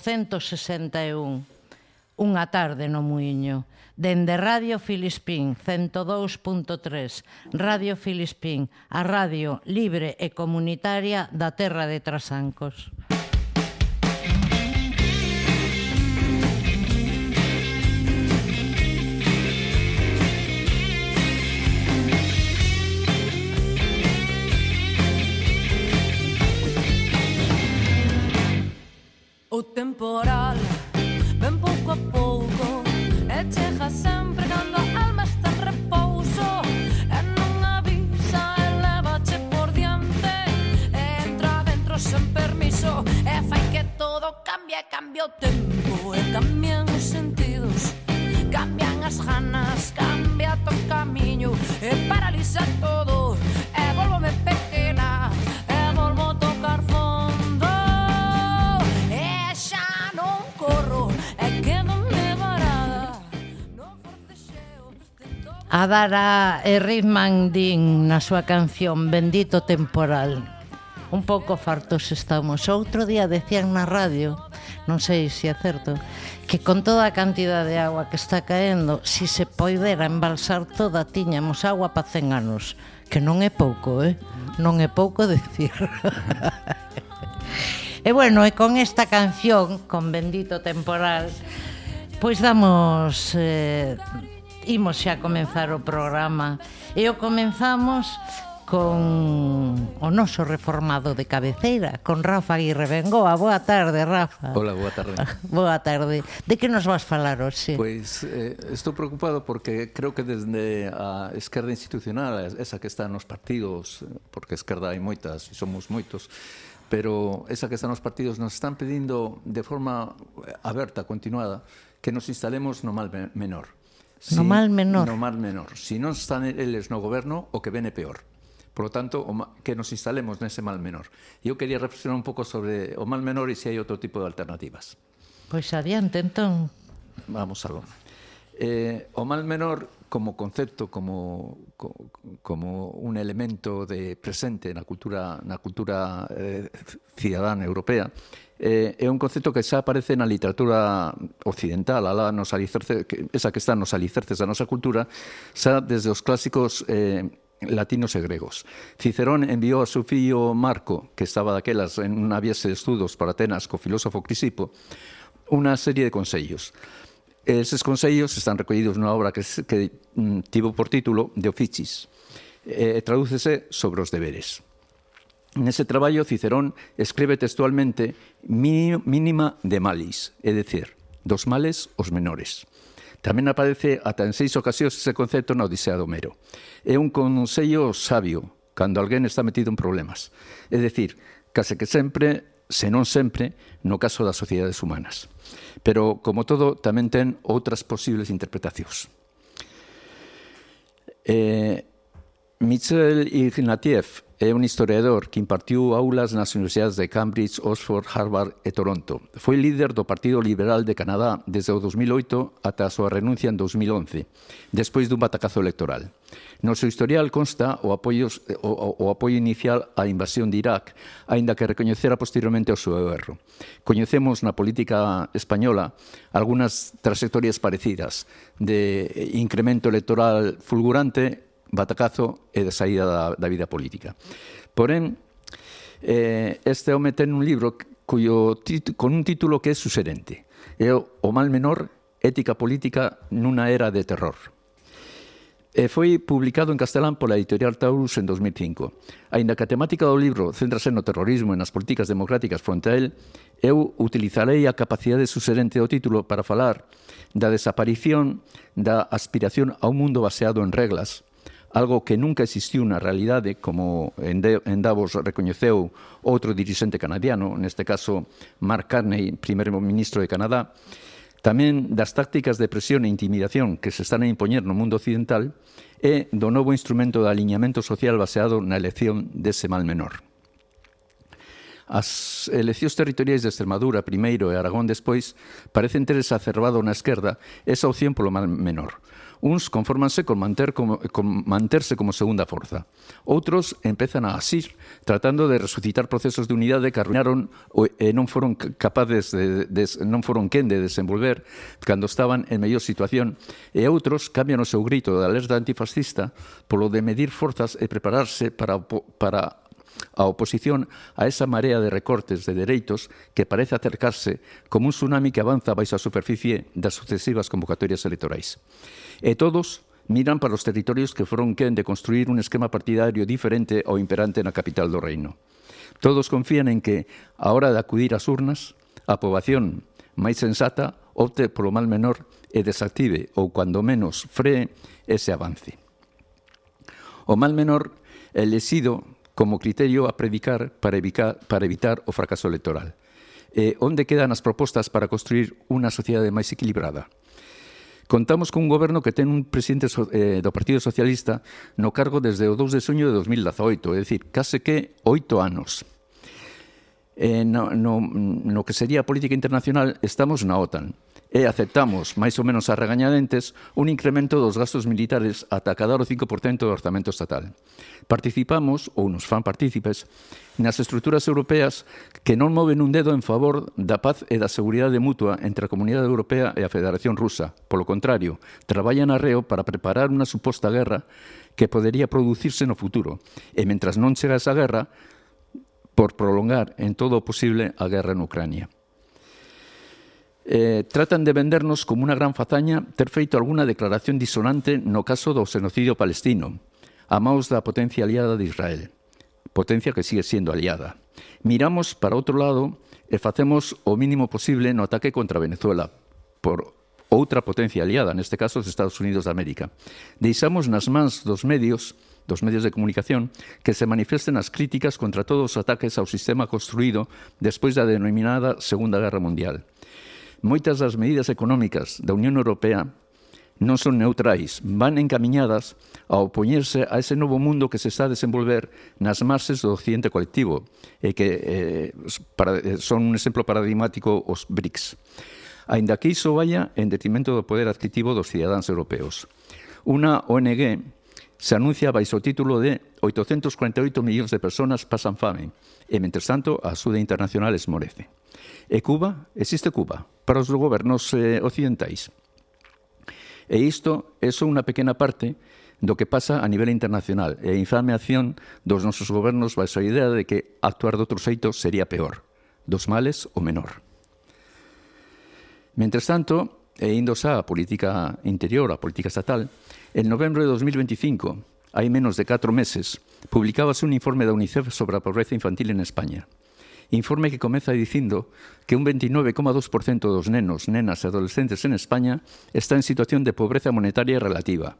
261. Unha tarde no Muiño. Dende Radio Filispín 102.3, Radio Filispín, a radio libre e comunitaria da terra de Trasancos. o temporal. Ven pouco a pouco E chega sempre cando a alma está en repouso. E non avisa e levache por diante. E entra dentro sen permiso. E fai que todo cambie, cambia o tempo. E cambian os sentidos Cambian as ganas, cambia todo camiño. E paralisa todo E volvome A Vara e din na súa canción Bendito Temporal. Un pouco fartos estamos. Outro día decían na radio Non sei se é certo Que con toda a cantidad de agua que está caendo Si se poidera embalsar toda Tiñamos agua pa 100 anos. Que non é pouco, eh? Non é pouco decir. E bueno, e con esta canción Con Bendito Temporal Pois damos... Eh, imos xa comenzar o programa e o comenzamos con o noso reformado de cabeceira, con Rafa Aguirre Bengoa. Boa tarde, Rafa. Hola, boa tarde. Ah, boa tarde. De que nos vas falar hoxe? Pois eh, estou preocupado porque creo que desde a esquerda institucional, esa que está nos partidos, porque esquerda hai moitas e somos moitos, pero esa que está nos partidos nos están pedindo de forma aberta, continuada, que nos instalemos no mal menor Si, no mal menor. No mal menor. Si non están eles no goberno, o que vene peor. Por lo tanto, o ma, que nos instalemos nese mal menor. Eu quería reflexionar un pouco sobre o mal menor e se hai outro tipo de alternativas. Pois adiante, entón. Vamos algo. Eh, o mal menor como concepto, como, como un elemento de presente na cultura, na cultura eh, cidadana europea, eh, é un concepto que xa aparece na literatura occidental, ala nos alicerces, esa que está nos alicerces da nosa cultura, xa desde os clásicos eh, latinos e gregos. Cicerón enviou a seu fillo Marco, que estaba daquelas en unha viaxe de estudos para Atenas co filósofo Crisipo, unha serie de consellos. Eses consellos están recollidos nunha obra que, que mm, tivo por título De Officis. E tradúcese sobre os deberes. Nese traballo Cicerón escribe textualmente mínima de malis, é dicir, dos males os menores. Tamén aparece ata en seis ocasións ese concepto na Odisea de Homero. É un consello sabio cando alguén está metido en problemas. É dicir, case que sempre, se non sempre, no caso das sociedades humanas. Pero, como todo, tamén ten outras posibles interpretacións. Eh, Michel Ignatieff É un historiador que impartiu aulas nas universidades de Cambridge, Oxford, Harvard e Toronto. Foi líder do Partido Liberal de Canadá desde o 2008 ata a súa renuncia en 2011, despois dun batacazo electoral. No seu historial consta o apoio, o, o apoio inicial á invasión de Irak, aínda que recoñecera posteriormente o seu erro. Coñecemos na política española algunhas trayectorias parecidas de incremento electoral fulgurante batacazo e da saída da, da vida política. Porén, eh, este home ten un libro cuyo con un título que é suxerente. É o, o mal menor, ética política nunha era de terror. E foi publicado en castelán pola editorial Taurus en 2005. Ainda que a temática do libro centrase no terrorismo e nas políticas democráticas fronte a él, eu utilizarei a capacidade suxerente do título para falar da desaparición da aspiración a un mundo baseado en reglas, algo que nunca existiu na realidade, como en, de, en Davos recoñeceu outro dirixente canadiano, neste caso Mark Carney, primeiro ministro de Canadá, tamén das tácticas de presión e intimidación que se están a impoñer no mundo occidental e do novo instrumento de aliñamento social baseado na elección dese mal menor. As eleccións territoriais de Extremadura primeiro e Aragón despois parecen ter exacerbado na esquerda esa opción polo mal menor, Uns conformanse con, manter como, con manterse como segunda forza. Outros empezan a asir, tratando de resucitar procesos de unidade que arruinaron e non foron capaces de, de, non foron quen de desenvolver cando estaban en mellor situación. E outros cambian o seu grito de alerta antifascista polo de medir forzas e prepararse para, para a oposición a esa marea de recortes de dereitos que parece acercarse como un tsunami que avanza baixo a superficie das sucesivas convocatorias electorais. E todos miran para os territorios que foron quen de construir un esquema partidario diferente ao imperante na capital do reino. Todos confían en que, a hora de acudir ás urnas, a poboación máis sensata opte polo mal menor e desactive ou, cando menos, free ese avance. O mal menor elexido como criterio a predicar para evitar, para evitar o fracaso electoral. E onde quedan as propostas para construir unha sociedade máis equilibrada? Contamos cun goberno que ten un presidente so, eh, do Partido Socialista no cargo desde o 2 de suño de 2018, é dicir, case que oito anos. Eh, no, no, no que sería a política internacional, estamos na OTAN e aceptamos, máis ou menos a regañadentes, un incremento dos gastos militares ata cadar o 5% do orzamento estatal. Participamos, ou nos fan partícipes, nas estruturas europeas que non moven un dedo en favor da paz e da seguridade mutua entre a Comunidade Europea e a Federación Rusa. Polo contrario, traballan a reo para preparar unha suposta guerra que podería producirse no futuro. E mentras non chega esa guerra, por prolongar en todo o posible a guerra en Ucrania eh, tratan de vendernos como unha gran fazaña ter feito alguna declaración disonante no caso do xenocidio palestino, a maus da potencia aliada de Israel, potencia que sigue sendo aliada. Miramos para outro lado e facemos o mínimo posible no ataque contra Venezuela, por outra potencia aliada, neste caso os Estados Unidos de América. Deixamos nas mans dos medios dos medios de comunicación que se manifesten as críticas contra todos os ataques ao sistema construído despois da denominada Segunda Guerra Mundial moitas das medidas económicas da Unión Europea non son neutrais, van encaminhadas a opoñerse a ese novo mundo que se está a desenvolver nas marxes do occidente colectivo e que eh, para, eh, son un exemplo paradigmático os BRICS. Ainda que iso vaya en detrimento do poder adquisitivo dos cidadáns europeos. Una ONG se anuncia baixo o título de 848 millóns de personas pasan fame e, mentres tanto, a axuda internacional esmorece. E Cuba? Existe Cuba para os gobernos eh, occidentais. E isto é só unha pequena parte do que pasa a nivel internacional e a infame acción dos nosos gobernos baixo a idea de que actuar doutro xeito sería peor, dos males o menor. Mentres tanto, e indo xa a política interior, a política estatal, en novembro de 2025, hai menos de 4 meses, publicábase un informe da UNICEF sobre a pobreza infantil en España. Informe que comeza dicindo que un 29,2% dos nenos, nenas e adolescentes en España está en situación de pobreza monetaria relativa.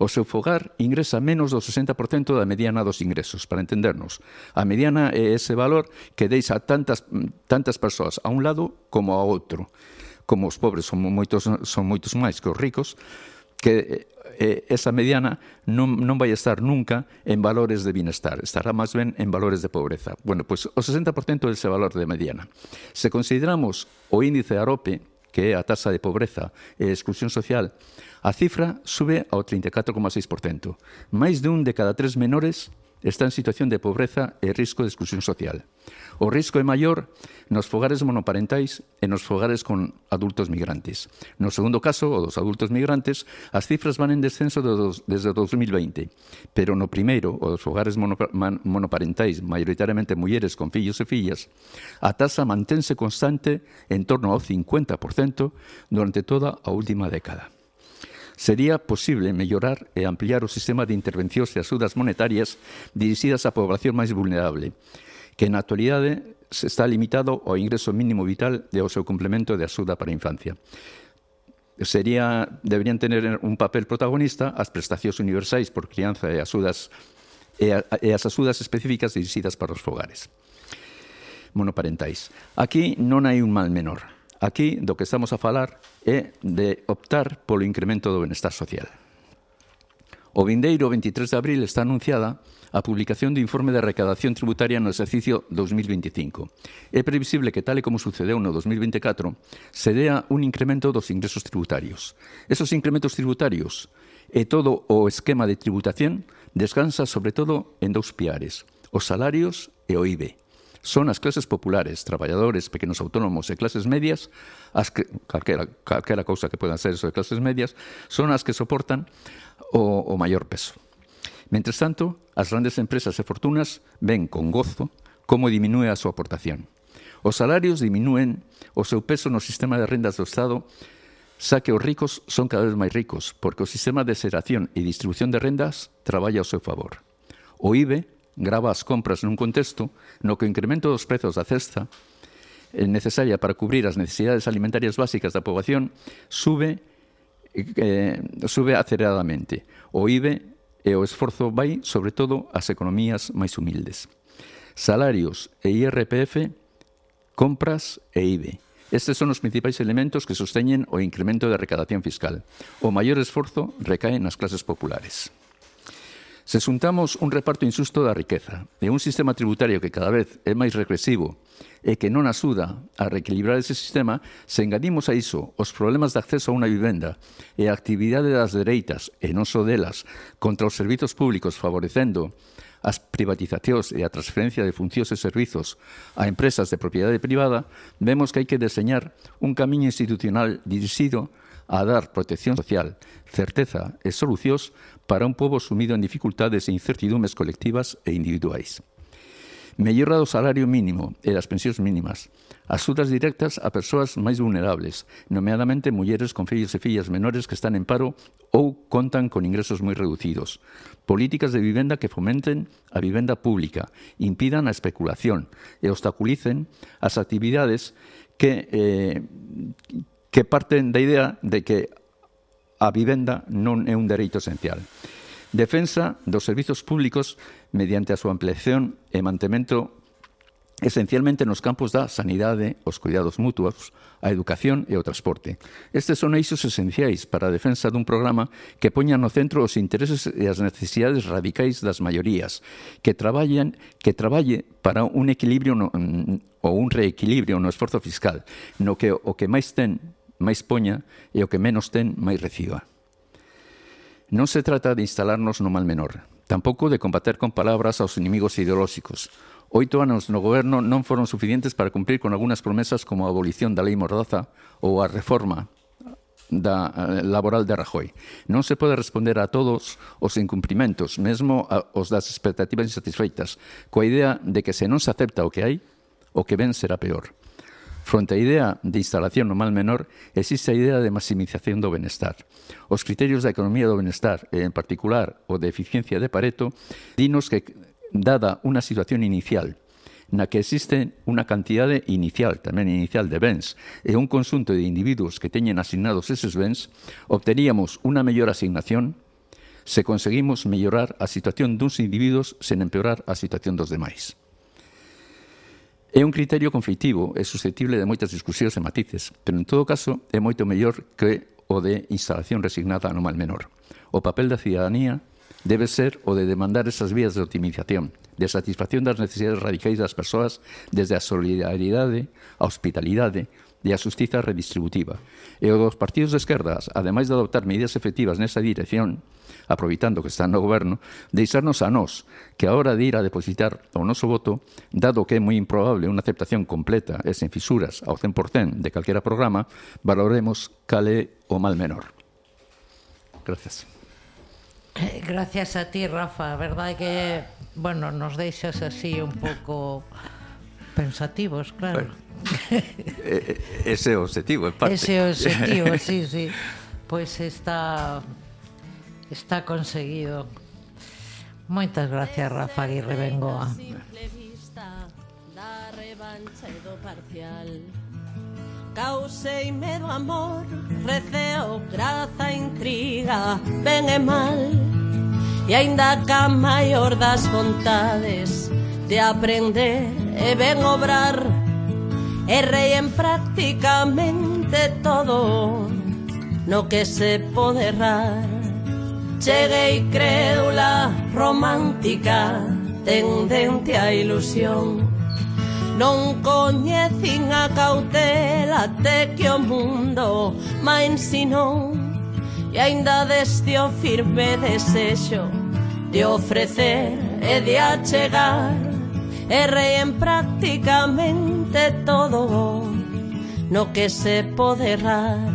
O seu fogar ingresa menos do 60% da mediana dos ingresos, para entendernos. A mediana é ese valor que deixa tantas, tantas persoas a un lado como a outro. Como os pobres son moitos, son moitos máis que os ricos, que eh, esa mediana non, non vai estar nunca en valores de bienestar, estará máis ben en valores de pobreza. Bueno, pois pues, o 60% é ese valor de mediana. Se consideramos o índice AROPE, que é a tasa de pobreza e exclusión social, a cifra sube ao 34,6%. Mais de un de cada tres menores está en situación de pobreza e risco de exclusión social. O risco é maior nos fogares monoparentais e nos fogares con adultos migrantes. No segundo caso, o dos adultos migrantes, as cifras van en descenso desde 2020, pero no primeiro, o dos fogares monoparentais, maioritariamente mulleres con fillos e fillas, a tasa mantense constante en torno ao 50% durante toda a última década sería posible mellorar e ampliar o sistema de intervencións e axudas monetarias dirixidas á población máis vulnerable, que na actualidade se está limitado ao ingreso mínimo vital e ao seu complemento de axuda para a infancia. Sería, deberían tener un papel protagonista as prestacións universais por crianza e axudas e, a, e as axudas específicas dirixidas para os fogares monoparentais. Aquí non hai un mal menor Aquí do que estamos a falar é de optar polo incremento do benestar social. O vindeiro 23 de abril está anunciada a publicación do informe de recadación tributaria no exercicio 2025. É previsible que, tal e como sucedeu no 2024, se dea un incremento dos ingresos tributarios. Esos incrementos tributarios e todo o esquema de tributación descansa sobre todo en dous piares, os salarios e o IBE son as clases populares, traballadores, pequenos autónomos e clases medias, as que, calquera, calquera cousa que podan ser eso de clases medias, son as que soportan o, o maior peso. Mentres tanto, as grandes empresas e fortunas ven con gozo como diminúe a súa aportación. Os salarios diminúen o seu peso no sistema de rendas do Estado xa que os ricos son cada vez máis ricos, porque o sistema de xeración e distribución de rendas traballa ao seu favor. O IBE grava as compras nun contexto no que o incremento dos prezos da cesta eh, necesaria para cubrir as necesidades alimentarias básicas da poboación sube eh, sube aceleradamente. O IBE e o esforzo vai, sobre todo, ás economías máis humildes. Salarios e IRPF, compras e IBE. Estes son os principais elementos que sosteñen o incremento da recadación fiscal. O maior esforzo recae nas clases populares. Se xuntamos un reparto insusto da riqueza e un sistema tributario que cada vez é máis regresivo e que non axuda a reequilibrar ese sistema, se engadimos a iso os problemas de acceso a unha vivenda e a actividade das dereitas, e non só delas, contra os servizos públicos favorecendo as privatizacións e a transferencia de funcións e servizos a empresas de propiedade privada, vemos que hai que deseñar un camiño institucional dirixido a dar protección social, certeza e solucións para un pobo sumido en dificultades e incertidumes colectivas e individuais. Mellora do salario mínimo e das pensións mínimas, axudas directas a persoas máis vulnerables, nomeadamente mulleres con fillos e fillas menores que están en paro ou contan con ingresos moi reducidos, políticas de vivenda que fomenten a vivenda pública, impidan a especulación e obstaculicen as actividades que, eh, que parten da idea de que a vivenda non é un dereito esencial. Defensa dos servizos públicos mediante a súa ampliación e mantemento esencialmente nos campos da sanidade, os cuidados mutuos, a educación e o transporte. Estes son eixos esenciais para a defensa dun programa que poña no centro os intereses e as necesidades radicais das maiorías, que traballen, que traballe para un equilibrio no, mm, ou un reequilibrio no esforzo fiscal, no que o que máis ten máis poña e o que menos ten, máis reciba. Non se trata de instalarnos no mal menor, tampouco de combater con palabras aos inimigos ideolóxicos. Oito anos no goberno non foron suficientes para cumprir con algunhas promesas como a abolición da lei Mordaza ou a reforma da eh, laboral de Rajoy. Non se pode responder a todos os incumprimentos, mesmo a, os das expectativas insatisfeitas, coa idea de que se non se acepta o que hai, o que ven será peor. Fronte a idea de instalación no mal menor, existe a idea de maximización do benestar. Os criterios da economía do benestar, en particular o de eficiencia de Pareto, dinos que, dada unha situación inicial na que existe unha cantidade inicial, tamén inicial de bens, e un consunto de individuos que teñen asignados eses bens, obteríamos unha mellor asignación se conseguimos mellorar a situación duns individuos sen empeorar a situación dos demais. É un criterio conflitivo e susceptible de moitas discusións e matices, pero en todo caso é moito mellor que o de instalación resignada no mal menor. O papel da cidadanía debe ser o de demandar esas vías de optimización, de satisfacción das necesidades radicais das persoas desde a solidaridade, a hospitalidade, e a justiza redistributiva. E os partidos de esquerdas, ademais de adoptar medidas efectivas nesa dirección, aproveitando que están no goberno, deixarnos a nós que a hora de ir a depositar o noso voto, dado que é moi improbable unha aceptación completa e sen fisuras ao 100% de calquera programa, valoremos cale o mal menor. Gracias. Eh, gracias a ti, Rafa. A verdade que, bueno, nos deixas así un pouco... Pensativos, claro. Bueno, ese é o objetivo, en parte. Ese é o objetivo, sí, sí. Pois pues está está conseguido. Moitas gracias, Rafa Aguirre Bengoa. revancha e do parcial Causei medo, amor, receo, graza, intriga, ben e mal E aínda ca maior das vontades de aprender e ben obrar e rei en prácticamente todo no que se pode errar. Cheguei crédula, romántica, tendente a ilusión. Non coñecin a cautela te que o mundo ma ensinou E aínda deste o firme desexo de ofrecer e de achegar errei en prácticamente todo no que se pode errar.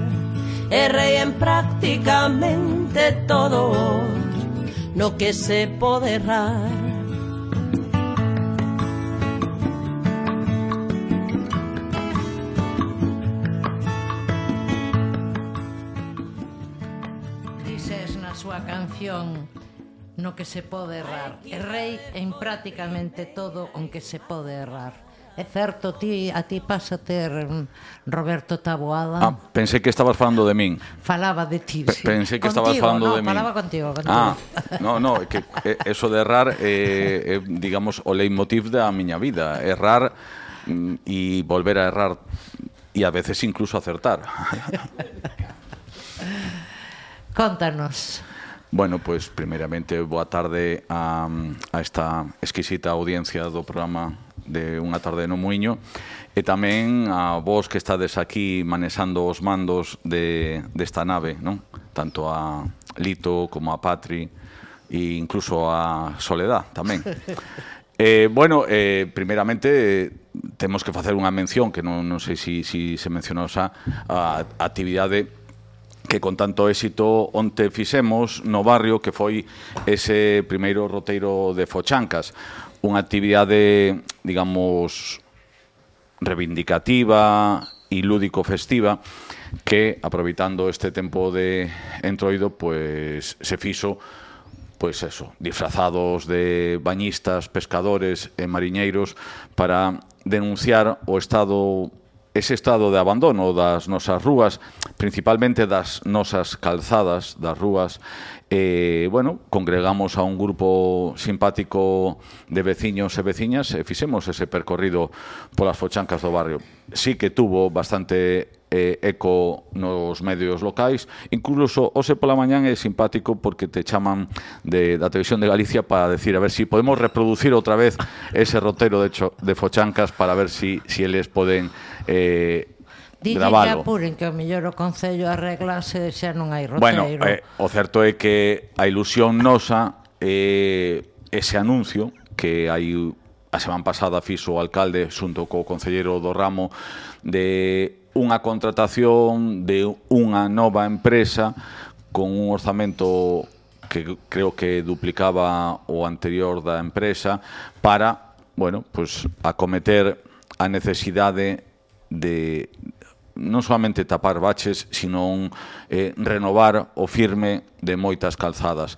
Errei en prácticamente todo no que se pode errar. Dices na súa canción no que se pode errar. Errei en prácticamente todo on que se pode errar. É certo, ti, a ti pasa ter mm, Roberto Taboada. Ah, pensei que estabas falando de min. Falaba de ti, sí. P pensei que contigo, estabas falando no, de min. falaba contigo, contigo. Ah, no, no, que eh, eso de errar eh, é, eh, eh, digamos, o leitmotiv da miña vida. Errar mm, e volver a errar e a veces incluso acertar. Contanos. Bueno, pois, pues, primeiramente, boa tarde a, a esta exquisita audiencia do programa de Unha tarde no Muiño e tamén a vos que estades aquí manexando os mandos de, desta nave, non? Tanto a Lito como a Patri e incluso a Soledad tamén. Eh, bueno, eh, primeramente eh, temos que facer unha mención que non, non sei se si, si se mencionou xa a, a actividade que con tanto éxito onte fixemos no barrio que foi ese primeiro roteiro de Fochancas, unha actividade, digamos, reivindicativa e lúdico festiva que aproveitando este tempo de entroido pois se fixo pois eso, disfrazados de bañistas, pescadores e mariñeiros para denunciar o estado ese estado de abandono das nosas rúas, principalmente das nosas calzadas, das rúas, eh, bueno, congregamos a un grupo simpático de veciños e veciñas e fixemos ese percorrido polas fochancas do barrio. Sí que tuvo bastante eh, eco nos medios locais, incluso hoxe pola mañán é simpático porque te chaman de, da televisión de Galicia para decir a ver si podemos reproducir outra vez ese rotero de, cho, de fochancas para ver si, si eles poden eh, Dille que apuren que o mellor o Concello arreglase xa non hai roteiro. Bueno, eh, o certo é que a ilusión nosa é eh, ese anuncio que hai a semana pasada fixo o alcalde xunto co concellero do ramo de unha contratación de unha nova empresa con un orzamento que creo que duplicaba o anterior da empresa para, bueno, pues acometer a necesidade de non solamente tapar baches, sino un, eh, renovar o firme de moitas calzadas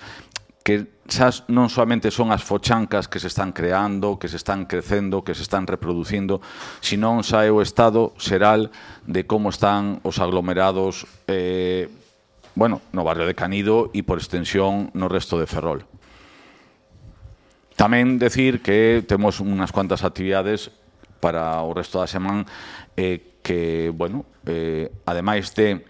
que xas non solamente son as fochancas que se están creando, que se están crecendo, que se están reproducindo, senón xa é o estado xeral de como están os aglomerados eh, bueno, no barrio de Canido e por extensión no resto de Ferrol. Tamén decir que temos unhas cuantas actividades para o resto da semana eh, que, bueno, eh, ademais de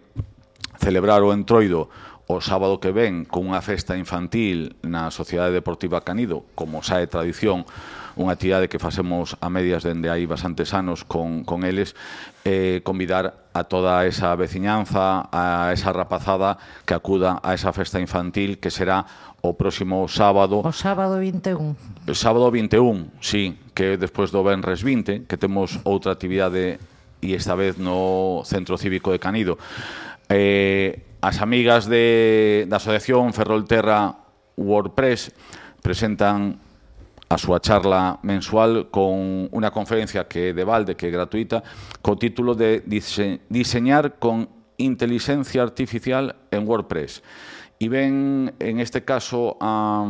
celebrar o entroido o sábado que ven con unha festa infantil na Sociedade Deportiva Canido, como xa é tradición, unha actividade que facemos a medias dende aí bastantes anos con, con eles, eh, convidar a toda esa veciñanza, a esa rapazada que acuda a esa festa infantil que será o próximo sábado. O sábado 21. Sábado 21, sí, que despois do Benres 20, que temos outra actividade e esta vez no Centro Cívico de Canido. Eh, as amigas de, da Asociación Ferrolterra WordPress presentan a súa charla mensual con unha conferencia que é de balde, que é gratuita, co título de Dise Diseñar con Inteligencia Artificial en WordPress e ven en este caso a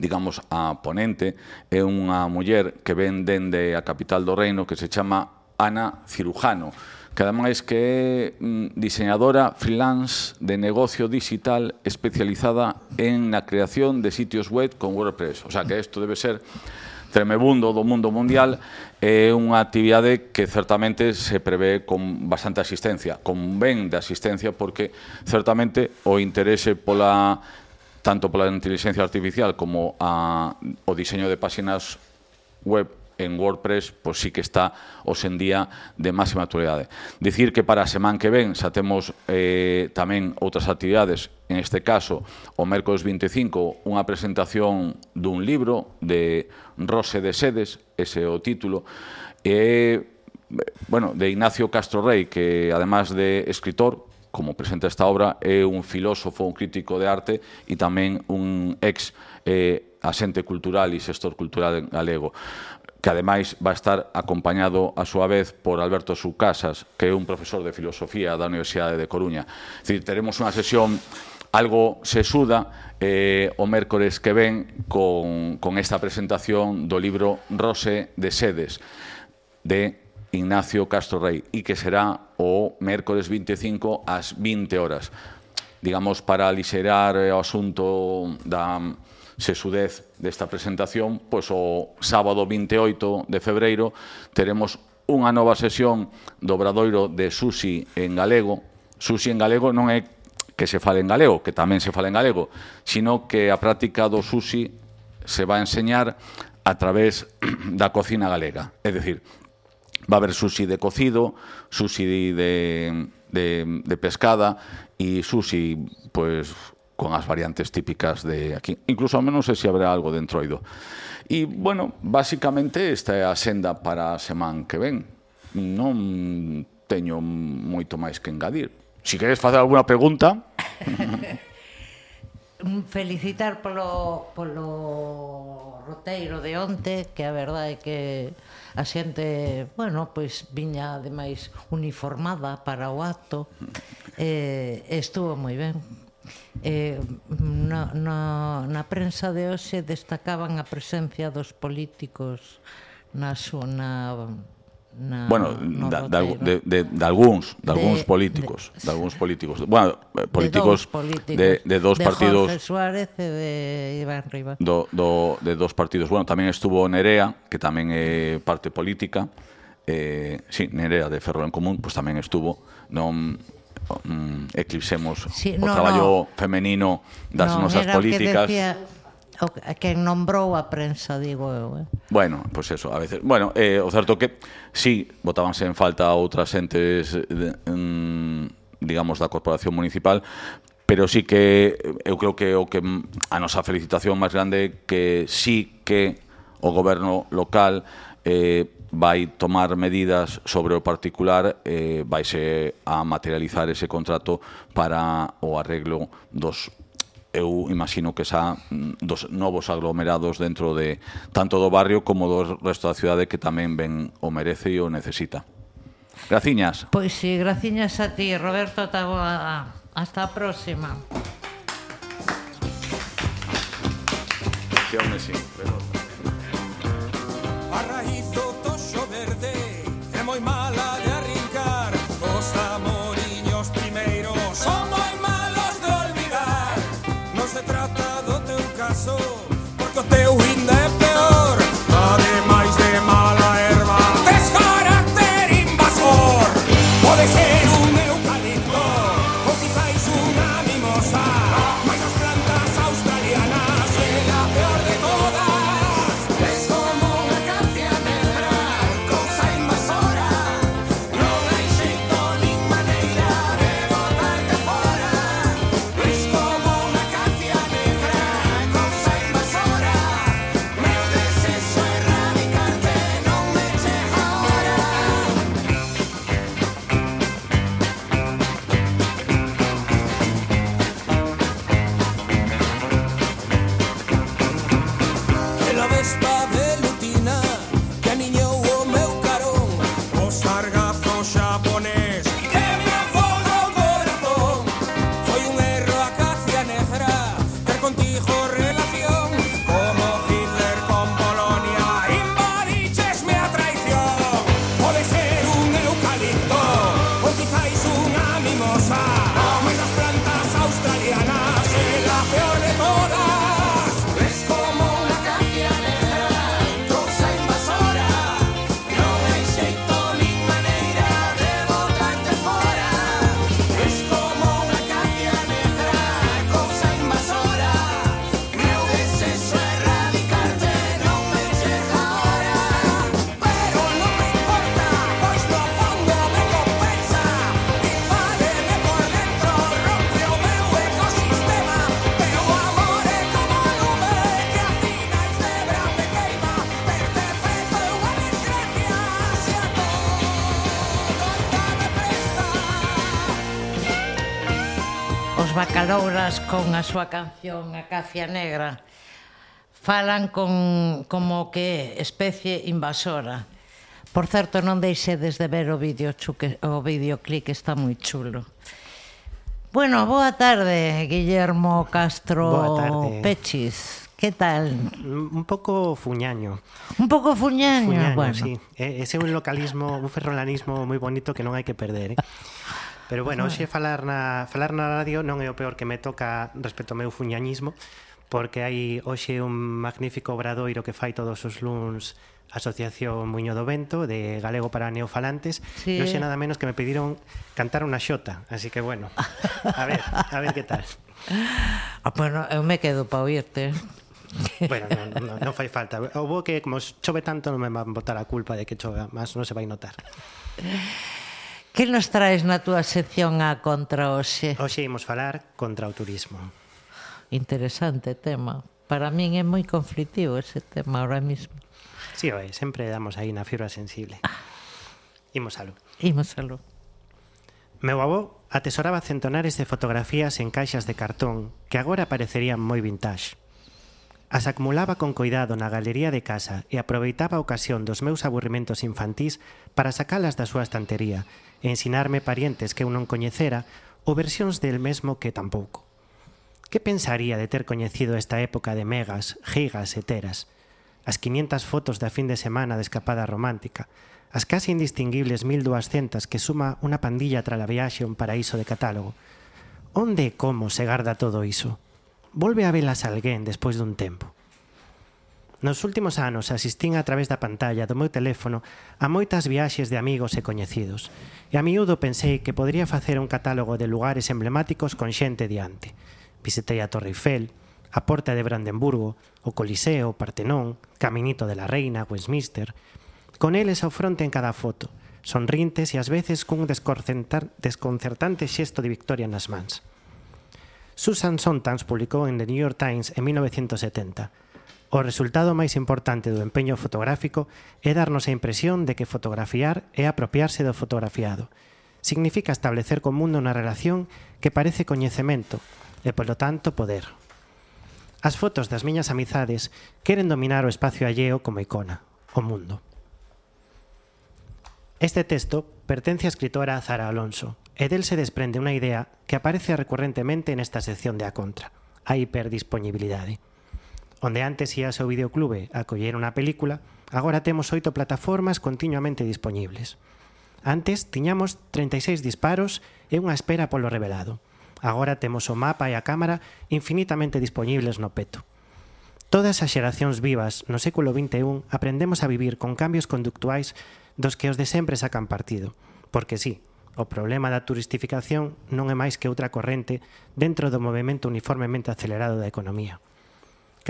digamos, a ponente é unha muller que ven dende a capital do reino que se chama Ana Cirujano, que ademais que é mm, diseñadora freelance de negocio digital especializada en na creación de sitios web con WordPress. O sea que isto debe ser tremebundo do mundo mundial É unha actividade que certamente se prevé con bastante asistencia, con ben de asistencia, porque certamente o interese pola tanto pola inteligencia artificial como a, o diseño de páxinas web en WordPress, pois sí que está hoxendía de máxima actualidade. Dicir que para a semana que ven xa temos eh, tamén outras actividades, en este caso, o mércoles 25, unha presentación dun libro de Rose de Sedes, ese é o título, e bueno, de Ignacio Castro Rey, que además de escritor, como presenta esta obra, é un filósofo, un crítico de arte e tamén un ex eh, asente cultural e xestor cultural galego que ademais va estar acompañado a súa vez por Alberto Sucasas, que é un profesor de filosofía da Universidade de Coruña. Es decir, teremos unha sesión algo sesuda eh, o mércores que ven con, con esta presentación do libro Rose de Sedes de Ignacio Castro Rey e que será o mércores 25 ás 20 horas digamos, para aliserar o asunto da se sudez desta presentación, pois o sábado 28 de febreiro teremos unha nova sesión do Obradoiro de Susi en galego. Susi en galego non é que se fale en galego, que tamén se fale en galego, sino que a práctica do Susi se va a enseñar a través da cocina galega. É dicir, va a haber sushi de cocido, sushi de, de, de pescada e sushi, pues pois, con as variantes típicas de aquí. Incluso ao menos sei se haberá algo de entroido. E, bueno, basicamente esta é a senda para a semana que ven. Non teño moito máis que engadir. Si queres facer alguna pregunta... Felicitar polo, polo roteiro de onte, que a verdade é que a xente, bueno, pois viña ademais uniformada para o acto, eh, estuvo moi ben eh, na, na, na prensa de hoxe destacaban a presencia dos políticos na súa na, bueno, da, da, de, de, de algúns, de algúns políticos, de, de algúns políticos. Bueno, eh, políticos de, políticos, de, de dos de partidos. Jorge Suárez e de Iván Rivas. Do, do, de dos partidos. Bueno, tamén estuvo Nerea, que tamén é parte política. Eh, sí, Nerea de Ferrol en Común, pois pues tamén estuvo. Non, mm, eclipsemos sí, no, o traballo no. femenino das no, nosas políticas. Que decía o que nombrou a prensa, digo eu. Eh? Bueno, pois pues eso, a veces. Bueno, eh, o certo que sí, botábanse en falta outras entes, de, mm, digamos, da corporación municipal, pero sí que eu creo que o que a nosa felicitación máis grande que sí que o goberno local eh, vai tomar medidas sobre o particular eh, vaise a materializar ese contrato para o arreglo dos eu imagino que xa mm, dos novos aglomerados dentro de tanto do barrio como do resto da cidade que tamén ben o merece e o necesita. Graciñas. Pois sí, graciñas a ti, Roberto Taboada. Hasta a próxima. Que sí, hombre. Pero... Alouras con a súa canción Acacia Negra falan con como que especie invasora. Por certo, non deixedes de ver o vídeo chuque, o videoclip que está moi chulo. Bueno, boa tarde, Guillermo Castro boa tarde. Pechis. Que tal? Mm, un pouco fuñaño. Un pouco fuñaño, fuñaño bueno. sí. Ese é un localismo, un ferrolanismo moi bonito que non hai que perder, eh. Pero bueno, hoxe falar na, falar na radio non é o peor que me toca respecto ao meu fuñañismo, porque hai hoxe un magnífico obradoiro que fai todos os luns Asociación Muño do Vento de Galego para Neofalantes sí. e hoxe nada menos que me pediron cantar unha xota, así que bueno, a ver, a ver que tal. Ah, bueno, eu me quedo para oírte. bueno, non, non, non fai falta. O bo que como chove tanto non me van botar a culpa de que chova, mas non se vai notar. Que nos traes na túa sección a contra hoxe? Hoxe imos falar contra o turismo. Interesante tema. Para min é moi conflitivo ese tema ahora mismo. Si, sí, oi, sempre damos aí na fibra sensible. Imos algo. Imos algo. Meu avó atesoraba centonares de fotografías en caixas de cartón que agora parecerían moi vintage. As acumulaba con cuidado na galería de casa e aproveitaba a ocasión dos meus aburrimentos infantís para sacalas da súa estantería e ensinarme parientes que eu non coñecera ou versións del mesmo que tampouco. Que pensaría de ter coñecido esta época de megas, gigas e teras? As 500 fotos da fin de semana de escapada romántica, as casi indistinguibles 1200 que suma unha pandilla tra la viaxe un paraíso de catálogo. Onde e como se garda todo iso? Volve a velas alguén despois dun tempo. Nos últimos anos asistín a través da pantalla do meu teléfono a moitas viaxes de amigos e coñecidos, e a miúdo pensei que podría facer un catálogo de lugares emblemáticos con xente diante. Visitei a Torre Eiffel, a Porta de Brandenburgo, o Coliseo, o Partenón, Caminito de la Reina, Westminster, con eles ao fronte en cada foto, sonrintes e ás veces cun desconcertante xesto de victoria nas mans. Susan Sontans publicou en The New York Times en 1970 O resultado máis importante do empeño fotográfico é darnos a impresión de que fotografiar é apropiarse do fotografiado. Significa establecer co mundo unha relación que parece coñecemento e, polo tanto, poder. As fotos das miñas amizades queren dominar o espacio alleo como icona, o mundo. Este texto pertence á escritora Zara Alonso e del se desprende unha idea que aparece recurrentemente nesta sección de A Contra, a hiperdispoñibilidade onde antes ías ao videoclube a coller unha película, agora temos oito plataformas continuamente dispoñibles. Antes tiñamos 36 disparos e unha espera polo revelado. Agora temos o mapa e a cámara infinitamente dispoñibles no peto. Todas as xeracións vivas no século XXI aprendemos a vivir con cambios conductuais dos que os de sempre sacan partido. Porque sí, o problema da turistificación non é máis que outra corrente dentro do movimento uniformemente acelerado da economía.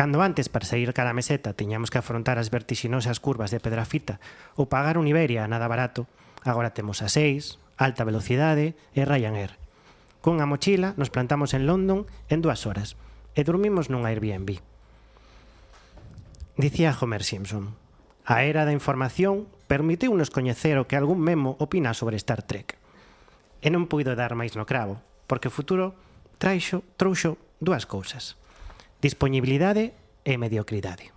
Cando antes, para sair cara meseta, tiñamos que afrontar as vertixinosas curvas de Pedrafita ou pagar un Iberia nada barato, agora temos a 6, alta velocidade e Ryanair. Cunha mochila nos plantamos en London en dúas horas e dormimos nun Airbnb. Dicía Homer Simpson, a era da información permitiu nos coñecer o que algún memo opina sobre Star Trek. E non puido dar máis no cravo, porque o futuro traixo, trouxo dúas cousas. Dispoñibilidade e mediocridade.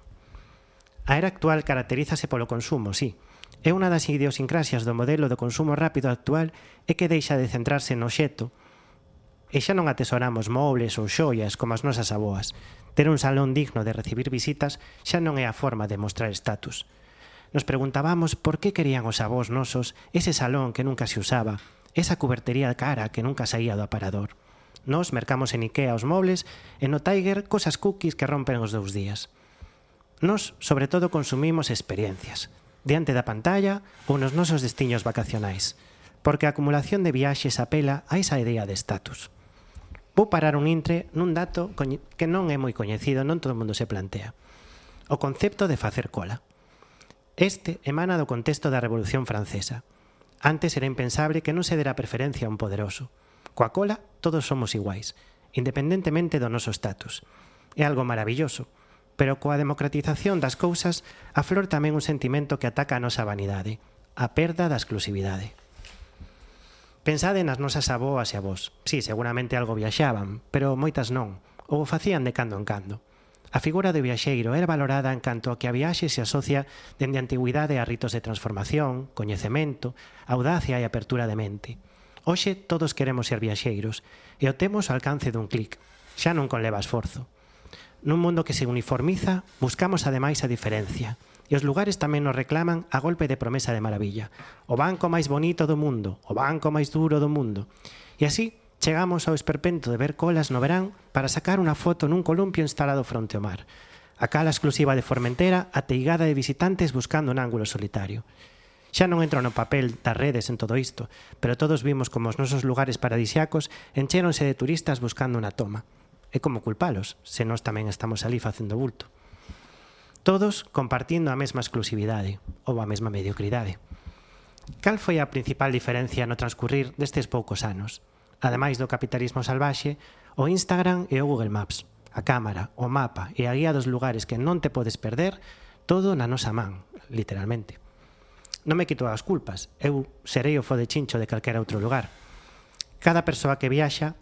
A era actual caracterízase polo consumo, sí, É unha das idiosincrasias do modelo do consumo rápido actual é que deixa de centrarse no xeto e xa non atesoramos mobles ou xoias como as nosas aboas. Ter un salón digno de recibir visitas xa non é a forma de mostrar estatus. Nos preguntábamos por que querían os avós nosos ese salón que nunca se usaba, esa cubertería cara que nunca saía do aparador. Nos mercamos en Ikea os mobles e no Tiger cosas cookies que rompen os dous días. Nos, sobre todo, consumimos experiencias, diante da pantalla ou nos nosos destiños vacacionais, porque a acumulación de viaxes apela a esa idea de status. Vou parar un intre nun dato que non é moi coñecido, non todo o mundo se plantea. O concepto de facer cola. Este emana do contexto da Revolución Francesa. Antes era impensable que non se dera preferencia a un poderoso. Coa cola, todos somos iguais, independentemente do noso status. É algo maravilloso, pero coa democratización das cousas aflor tamén un sentimento que ataca a nosa vanidade, a perda da exclusividade. Pensade nas nosas aboas e avós. Sí, seguramente algo viaxaban, pero moitas non, ou o facían de cando en cando. A figura do viaxeiro era valorada en canto a que a viaxe se asocia dende a antigüidade a ritos de transformación, coñecemento, audacia e apertura de mente. Hoxe todos queremos ser viaxeiros e o temos ao alcance dun clic, xa non conleva esforzo. Nun mundo que se uniformiza, buscamos ademais a diferencia. E os lugares tamén nos reclaman a golpe de promesa de maravilla. O banco máis bonito do mundo, o banco máis duro do mundo. E así chegamos ao esperpento de ver colas no verán para sacar unha foto nun columpio instalado fronte ao mar. A cala exclusiva de Formentera ateigada de visitantes buscando un ángulo solitario. Xa non entro no papel das redes en todo isto, pero todos vimos como os nosos lugares paradisiacos enchéronse de turistas buscando unha toma. E como culpalos, se nós tamén estamos ali facendo bulto. Todos compartindo a mesma exclusividade ou a mesma mediocridade. Cal foi a principal diferencia no transcurrir destes poucos anos? Ademais do capitalismo salvaxe, o Instagram e o Google Maps, a cámara, o mapa e a guía dos lugares que non te podes perder, todo na nosa man, literalmente non me quito as culpas. Eu serei o fode chincho de calquera outro lugar. Cada persoa que viaxa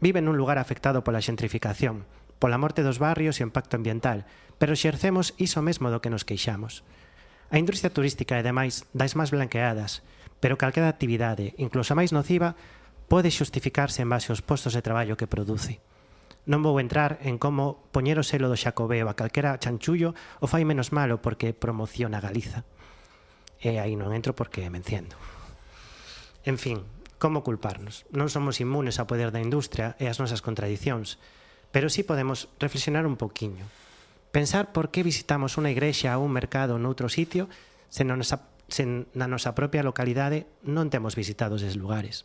vive nun lugar afectado pola xentrificación, pola morte dos barrios e o impacto ambiental, pero xercemos iso mesmo do que nos queixamos. A industria turística é demais das máis blanqueadas, pero calquera actividade, incluso a máis nociva, pode xustificarse en base aos postos de traballo que produce. Non vou entrar en como poñer o selo do Xacobeo a calquera chanchullo o fai menos malo porque promociona Galiza e aí non entro porque me enciendo. En fin, como culparnos? Non somos inmunes ao poder da industria e ás nosas contradicións, pero sí podemos reflexionar un poquiño. Pensar por que visitamos unha igrexa ou un mercado noutro sitio se, non nosa, se na nosa propia localidade non temos visitado es lugares.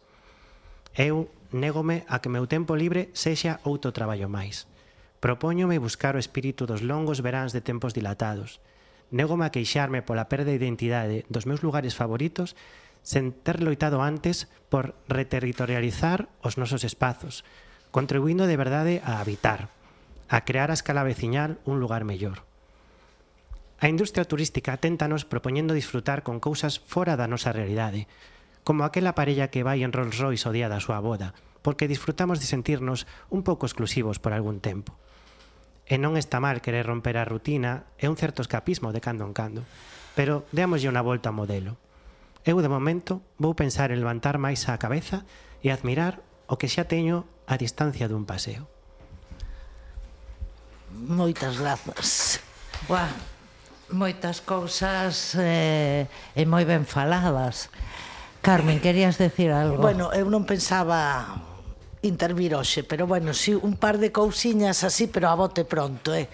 Eu négome a que meu tempo libre sexa outro traballo máis. Propóñome buscar o espírito dos longos veráns de tempos dilatados – Négome a queixarme pola perda de identidade dos meus lugares favoritos sen ter loitado antes por reterritorializar os nosos espazos, contribuindo de verdade a habitar, a crear a escala veciñal un lugar mellor. A industria turística aténtanos propoñendo disfrutar con cousas fora da nosa realidade, como aquela parella que vai en Rolls Royce o día da súa boda, porque disfrutamos de sentirnos un pouco exclusivos por algún tempo e non está mal querer romper a rutina, é un certo escapismo de cando en cando. Pero démoslle unha volta ao modelo. Eu, de momento, vou pensar en levantar máis a cabeza e admirar o que xa teño a distancia dun paseo. Moitas grazas. Buah, moitas cousas eh, e moi ben faladas. Carmen, querías decir algo? Bueno, eu non pensaba intervir hoxe, pero bueno, si sí, un par de cousiñas así, pero a bote pronto, eh.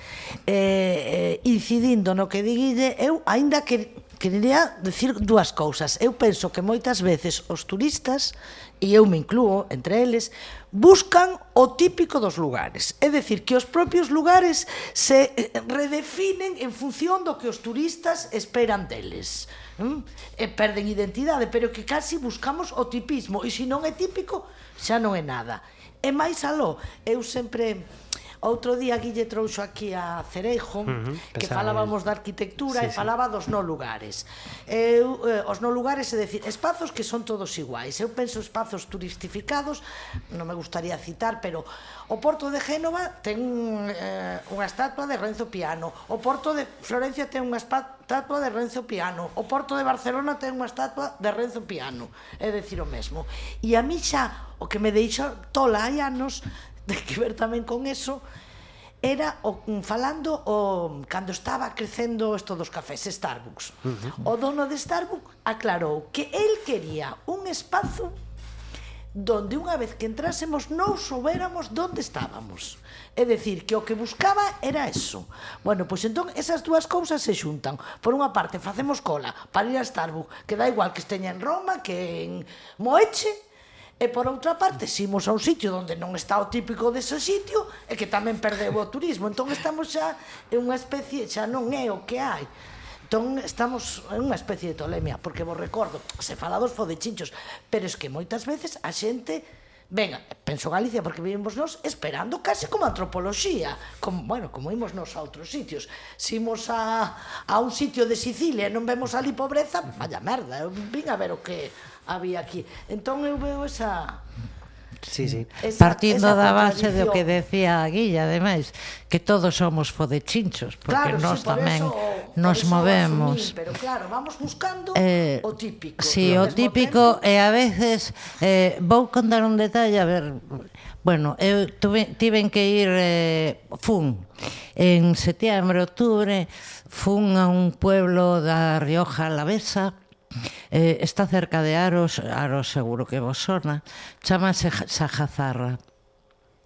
Eh, eh incidindo no que diguille, eu aínda que quería decir dúas cousas. Eu penso que moitas veces os turistas, e eu me incluo entre eles, buscan o típico dos lugares. É decir, que os propios lugares se eh, redefinen en función do que os turistas esperan deles. ¿Mm? e perden identidade, pero que casi buscamos o tipismo, e se non é típico, xa non é nada. E máis aló, eu sempre Outro día Guille trouxo aquí a Cereijo, uh -huh, que falábamos da arquitectura sí, e falaba sí. dos no lugares. Eu, eh, os no lugares, é decir, espazos que son todos iguais. Eu penso espazos turistificados, non me gustaría citar, pero o Porto de Génova ten eh, unha estatua de Renzo Piano, o Porto de Florencia ten unha estatua de Renzo Piano, o Porto de Barcelona ten unha estatua de Renzo Piano, é decir o mesmo. E a mí xa o que me deixou tola hai anos de que ver tamén con eso, era o, mm, falando o, cando estaba crecendo isto dos cafés Starbucks. Uh -huh. O dono de Starbucks aclarou que el quería un espazo donde unha vez que entrásemos non soubéramos onde estábamos. É dicir, que o que buscaba era eso. Bueno, pois entón esas dúas cousas se xuntan. Por unha parte, facemos cola para ir a Starbucks, que dá igual que esteña en Roma, que en Moeche, E por outra parte, se a un sitio onde non está o típico dese sitio e que tamén perdeu o turismo. Entón estamos xa en unha especie, xa non é o que hai. Entón estamos en unha especie de tolemia, porque vos recordo, se fala dos fodechinchos, pero es que moitas veces a xente Venga, penso Galicia porque vivimos nós esperando case como antropoloxía, como, bueno, como imos nos a outros sitios. Se imos a, a un sitio de Sicilia e non vemos ali pobreza, vaya merda, eu vin a ver o que había aquí. Entón eu veo esa Sí, sí. Esa, Partindo esa da base do que decía a Guilla, ademais, que todos somos fodechinchos, porque claro, nós sí, por tamén eso, nos movemos. Asumir, pero claro, vamos buscando eh, o típico. Sí, o típico tempo... e a veces eh, vou contar un detalle, a ver, bueno, eu tuve, tiven que ir eh, fun en setiembre, outubro, fun a un pueblo da Rioja Alavesa, eh, está cerca de Aros, Aros seguro que vos sona, chamase Sajazarra.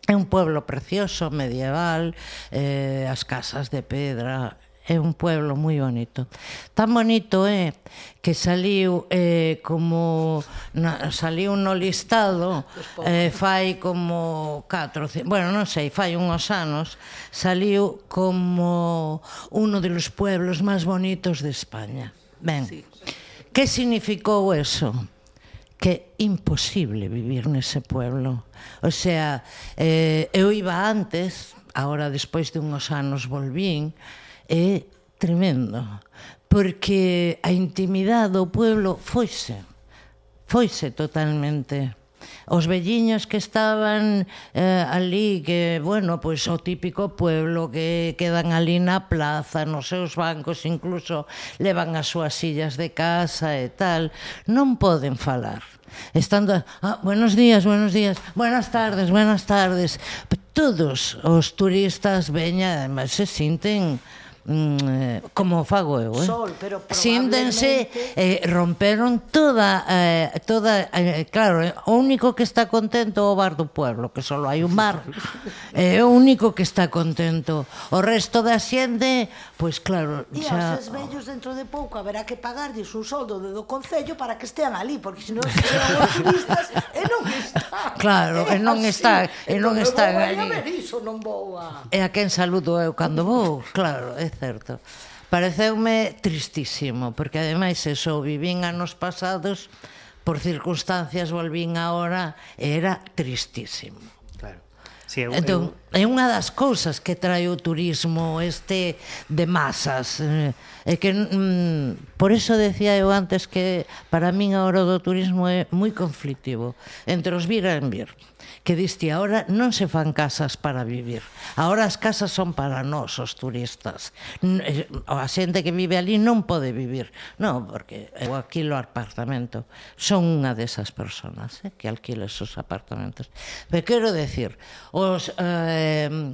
É un pueblo precioso, medieval, eh, as casas de pedra, é un pueblo moi bonito. Tan bonito é que saliu eh, como na, saliu no listado eh, fai como 4, bueno, non sei, fai unhos anos saliu como uno de los pueblos máis bonitos de España. Ben, sí. Que significou eso? que imposible vivir nese pueblo. O sea, eh, eu iba antes, agora despois de unhos anos volvín, é tremendo, porque a intimidade do pueblo foise, foise totalmente os velliños que estaban eh, ali, que, bueno, pois o típico pueblo que quedan ali na plaza, nos seus bancos, incluso levan as súas sillas de casa e tal, non poden falar. Estando, ah, buenos días, buenos días, buenas tardes, buenas tardes. Todos os turistas veña, se sinten mm, eh, como fago eu, eh? Sol, pero probablemente... Eh, romperon toda, eh, toda eh, claro, eh, o único que está contento o bar do pueblo, que só hai un mar, é eh, o único que está contento. O resto da xente, pois pues, claro, e xa... E aos vellos dentro de pouco haberá que pagarlles un soldo do Concello para que estean ali, porque senón se os turistas e non están. Claro, e non están, e non están ali. E a quen saludo eu cando vou, claro, é certo. Pareceume tristísimo, porque ademais eso vivín anos pasados, por circunstancias volvín agora, era tristísimo. Claro. Sí, eu, entón, eu... é unha das cousas que trae o turismo este de masas. Eh, é que mm, por eso decía eu antes que para min a hora do turismo é moi conflictivo entre os vir e en vir que diste ahora non se fan casas para vivir. Ahora as casas son para nós, os turistas. Eh, a xente que vive ali non pode vivir. Non, porque eu alquilo apartamento. Son unha desas personas eh, que alquiles os apartamentos. Pero quero decir, os... Eh,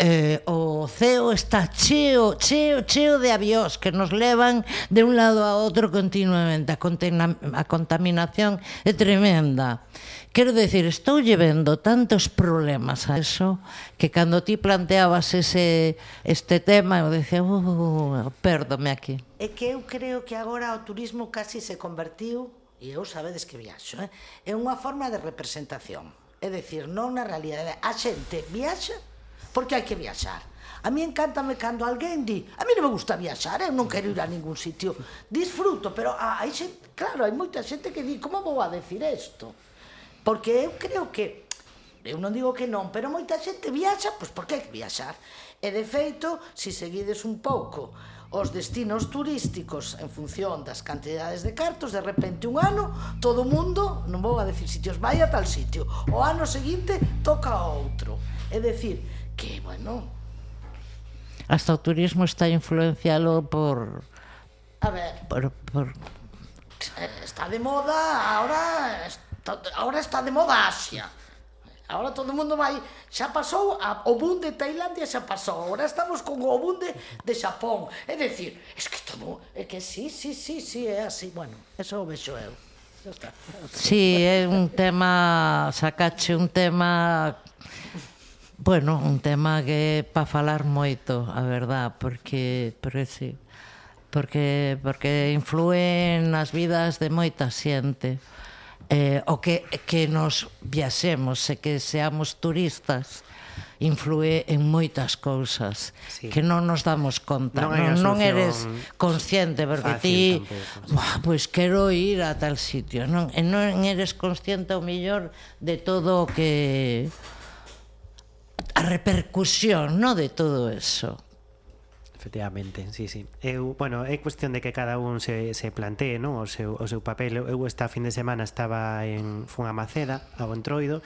eh, o ceo está cheo, cheo, cheo de avións que nos levan de un lado a outro continuamente. A, contamina a contaminación é tremenda. Quero decir, estou llevendo tantos problemas a eso que cando ti planteabas ese, este tema eu dicía, uh, uh, uh, uh perdome aquí. É que eu creo que agora o turismo casi se convertiu, e eu sabedes que viaxo, eh? é unha forma de representación. É dicir, non na realidade. A xente viaxa porque hai que viaxar. A mí encántame cando alguén di, a mí non me gusta viaxar, eu non quero ir a ningún sitio. Disfruto, pero ah, hai xente, claro, hai moita xente que di, como vou a decir isto? Porque eu creo que eu non digo que non, pero moita xente viaxa, pois por que viaxar? E de feito, se seguides un pouco os destinos turísticos en función das cantidades de cartos, de repente un ano todo o mundo, non vou a decir sitios, vai a tal sitio. O ano seguinte toca a outro. É decir, que, bueno, hasta o turismo está influenciado por... A ver... Por, por... Eh, está de moda, ahora está, ahora está de moda Asia. Ahora todo o mundo vai, xa pasou a, o boom de Tailandia, xa pasou. Ahora estamos con o boom de, de Xapón. É dicir, es que todo, é que sí, sí, sí, sí, é así. Bueno, eso o vexo eu. Si, sí, é un tema, sacache un tema Bueno, un tema que é para falar moito, a verdad, porque, porque sí, porque, porque influen nas vidas de moita xente. Eh, o que, que nos viaxemos e que seamos turistas influe en moitas cousas sí. que non nos damos conta. Non, non, non eres consciente, porque ti, pois pues, quero ir a tal sitio, non, e non eres consciente ao millor de todo o que a repercusión no de todo eso Efectivamente, sí, sí. Eu, bueno, é cuestión de que cada un se, se plantee non? O, seu, o seu papel. Eu esta fin de semana estaba en fun a Maceda, ao Entroido,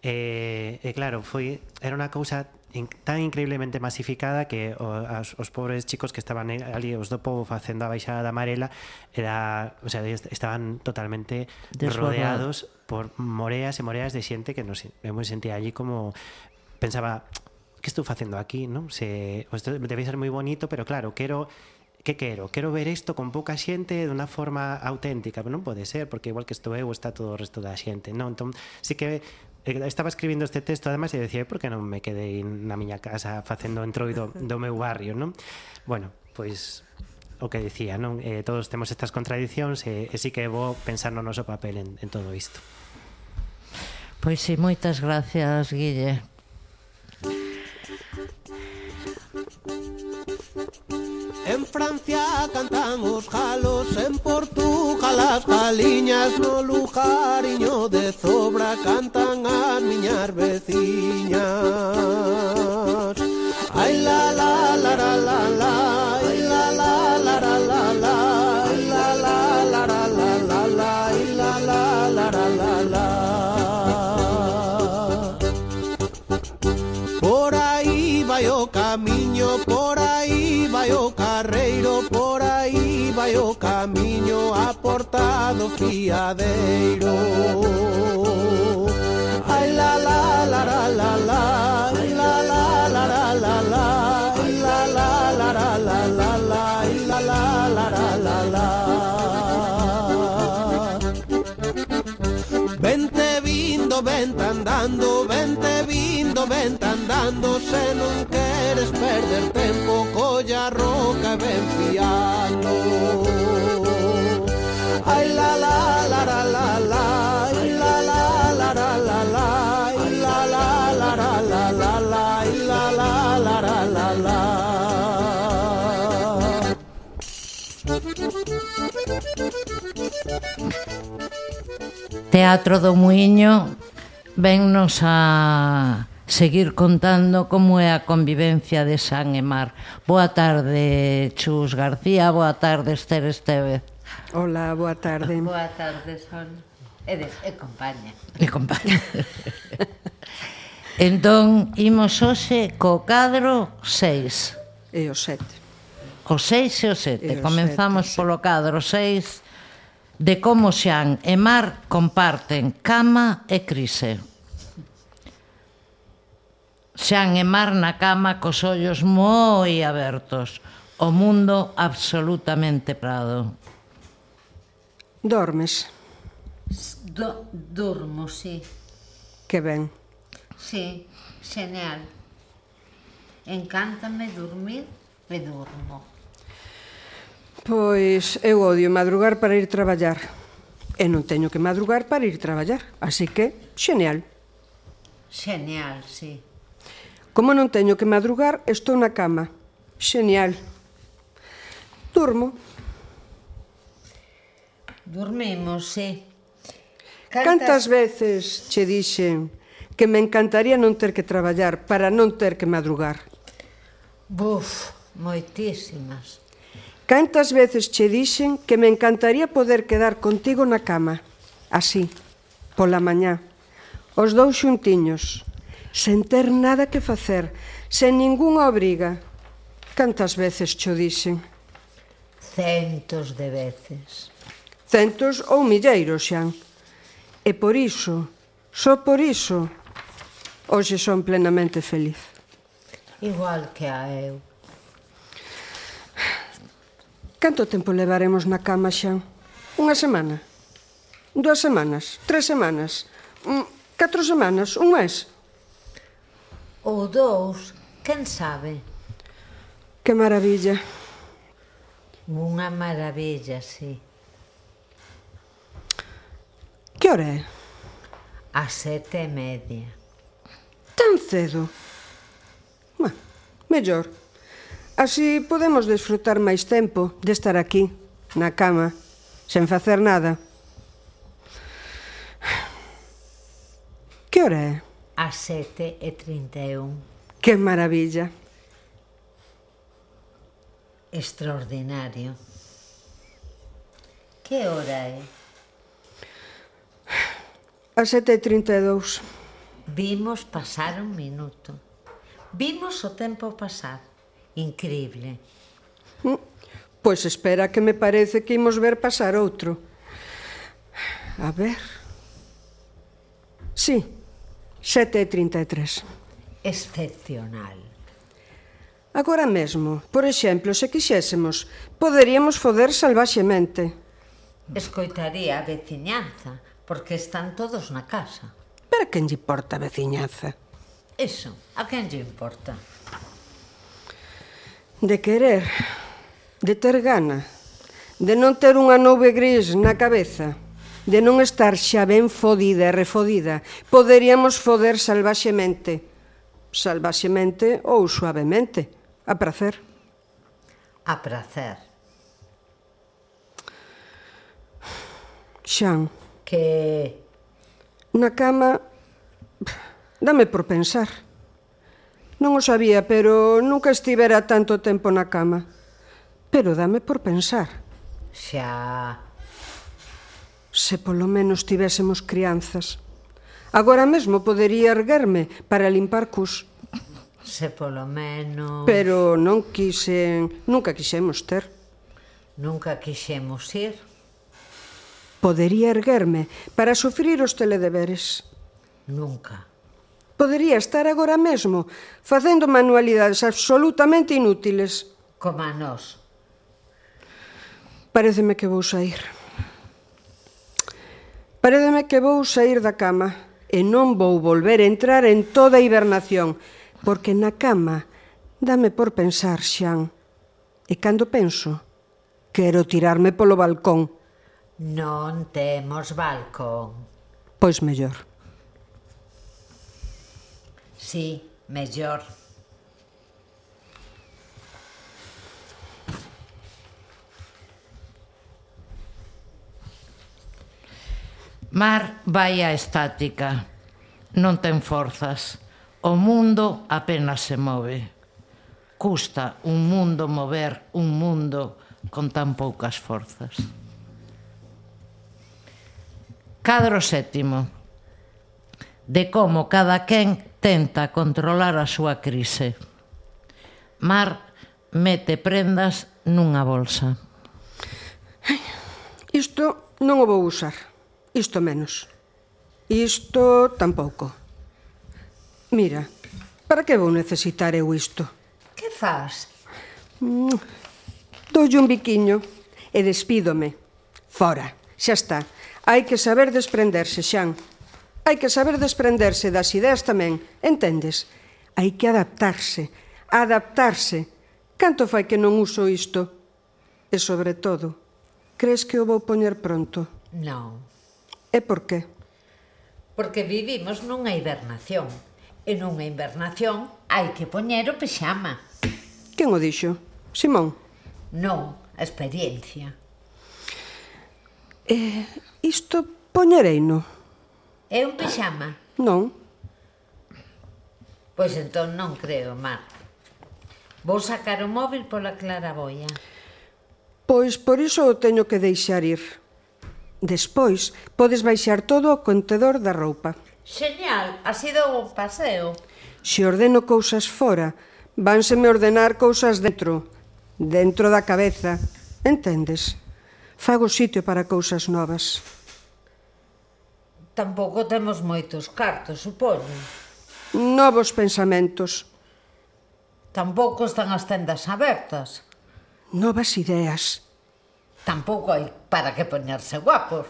e, e claro, foi, era unha cousa in, tan increíblemente masificada que o, as, os pobres chicos que estaban ali os do povo facendo a baixada da amarela era, o sea, estaban totalmente Desbordado. rodeados por moreas e moreas de xente que nos eu me sentía allí como pensaba, que estou facendo aquí, non? Se debe ser moi bonito, pero claro, quero que quero? Quero ver isto con pouca xente de unha forma auténtica, pero non pode ser, porque igual que estou eu está todo o resto da xente, non? Entón, sí que eh, estaba escribindo este texto además e decía, por que non me quedei na miña casa facendo entroido do meu barrio, non? Bueno, pois o que dicía, non? Eh, todos temos estas contradicións e, e sí que vou pensar no noso papel en, en todo isto. Pois sí, moitas gracias, Guille, En Francia cantan os galos, en Portugal as galiñas No lujariño de Zobra cantan as miñas veciñas Ai la la la la la la Ai la la la la la Ai la la la la la la Ai la la la la la la Por aí vai o camiño, por aí vai o carreiro, por aí vai o camiño aportado fiadeiro. Ai la la la la la la, ai la la la la la la, ai la la la la la la, ai la la la la la la. Vindo, vente andando, vente vindo, vente andando Se non queres perder tempo, colla roca e ven fiando Ai la la la la la la, ai la la la la la la Ai la la la la la la la, la la la la la la Teatro do Muiño vennos a seguir contando como é a convivencia de San e Mar. Boa tarde, Chus García, boa tarde, Esther Estevez. Hola, boa tarde. Boa tarde, Sol. E, de, e compaña. E compaña. entón, imos hoxe co cadro 6. E o 7. O 6 e o 7. Comenzamos sete, polo cadro 6 de como Xan e Mar comparten cama e crise. Xan e Mar na cama cos ollos moi abertos, o mundo absolutamente prado. Dormes. Do, dormo, sí. Que ben. Sí, genial. Encántame dormir, e durmo. Pois eu odio madrugar para ir traballar. E non teño que madrugar para ir traballar. Así que, xeneal. Genial, sí. Como non teño que madrugar, estou na cama. Xeneal Durmo. Dormimos, sí. Cantas... Cantas veces che dixen que me encantaría non ter que traballar para non ter que madrugar? Buf, moitísimas. Cantas veces che dixen que me encantaría poder quedar contigo na cama, así, pola mañá, os dous xuntiños, sen ter nada que facer, sen ningunha obriga. Cantas veces cho dixen? Centos de veces. Centos ou milleiros, xan. E por iso, só por iso, hoxe son plenamente feliz. Igual que a eu. Canto tempo levaremos na cama xa? Unha semana? Duas semanas? Tres semanas? Mm, catro semanas? Un mes? Ou dous, quen sabe? Que maravilla. Unha maravilla, sí. Que hora é? A sete e media. Tan cedo? Bueno, mellor. Mellor. Así podemos desfrutar máis tempo de estar aquí, na cama, sen facer nada. Que hora é? A sete e 31. Que maravilla. Extraordinario. Que hora é? A 7.32. e 32. Vimos pasar un minuto. Vimos o tempo pasar. Increíble. Pois espera que me parece que imos ver pasar outro. A ver... Sí, 7.33. Excepcional. Agora mesmo, por exemplo, se quixésemos, poderíamos foder salvaxemente. Escoitaría a veciñanza, porque están todos na casa. Pero quen lle importa a veciñanza? Eso, a quen lle importa? De querer, de ter gana, de non ter unha nube gris na cabeza, de non estar xa ben fodida e refodida, poderíamos foder salvaxemente, salvaxemente ou suavemente, a prazer. A prazer. Xan. Que... Na cama... Dame por pensar. Non o sabía, pero nunca estivera tanto tempo na cama. Pero dame por pensar. Xa... Se polo menos tivésemos crianzas. Agora mesmo podería erguerme para limpar cus. Se polo menos... Pero non quixen... Nunca quixemos ter. Nunca quixemos ir. Podería erguerme para sufrir os teledeberes. Nunca. Podería estar agora mesmo facendo manualidades absolutamente inútiles. Como a nós. Pareceme que vou sair. Pareceme que vou sair da cama e non vou volver a entrar en toda a hibernación, porque na cama dame por pensar, Xan. E cando penso, quero tirarme polo balcón. Non temos balcón. Pois mellor. Sí, mellor. Mar vai a estática. Non ten forzas. O mundo apenas se move. Custa un mundo mover un mundo con tan poucas forzas. Cadro sétimo de como cada quen tenta controlar a súa crise. Mar mete prendas nunha bolsa. Isto non o vou usar. Isto menos. Isto tampouco. Mira, para que vou necesitar eu isto? Que faz? Mm, doulle un biquiño e despídome. Fora, xa está. Hai que saber desprenderse, Xan. Hai que saber desprenderse das ideas tamén, entendes? Hai que adaptarse, adaptarse. Canto fai que non uso isto? E sobre todo, crees que o vou poñer pronto? Non. E por qué? Porque vivimos nunha hibernación. E nunha hibernación hai que poñer o pexama. Quen o dixo? Simón? Non, a experiencia. Eh, isto poñereino. É un pixama? Non. Pois entón non creo, Mar. Vou sacar o móvil pola claraboia. Pois por iso o teño que deixar ir. Despois, podes baixar todo o contedor da roupa. Xeñal, ha sido un paseo. Se ordeno cousas fora, vánseme ordenar cousas dentro, dentro da cabeza, entendes? Fago sitio para cousas novas. Tampouco temos moitos cartos, supoño. Novos pensamentos. Tampouco están as tendas abertas. Novas ideas. Tampouco hai para que poñerse guapos.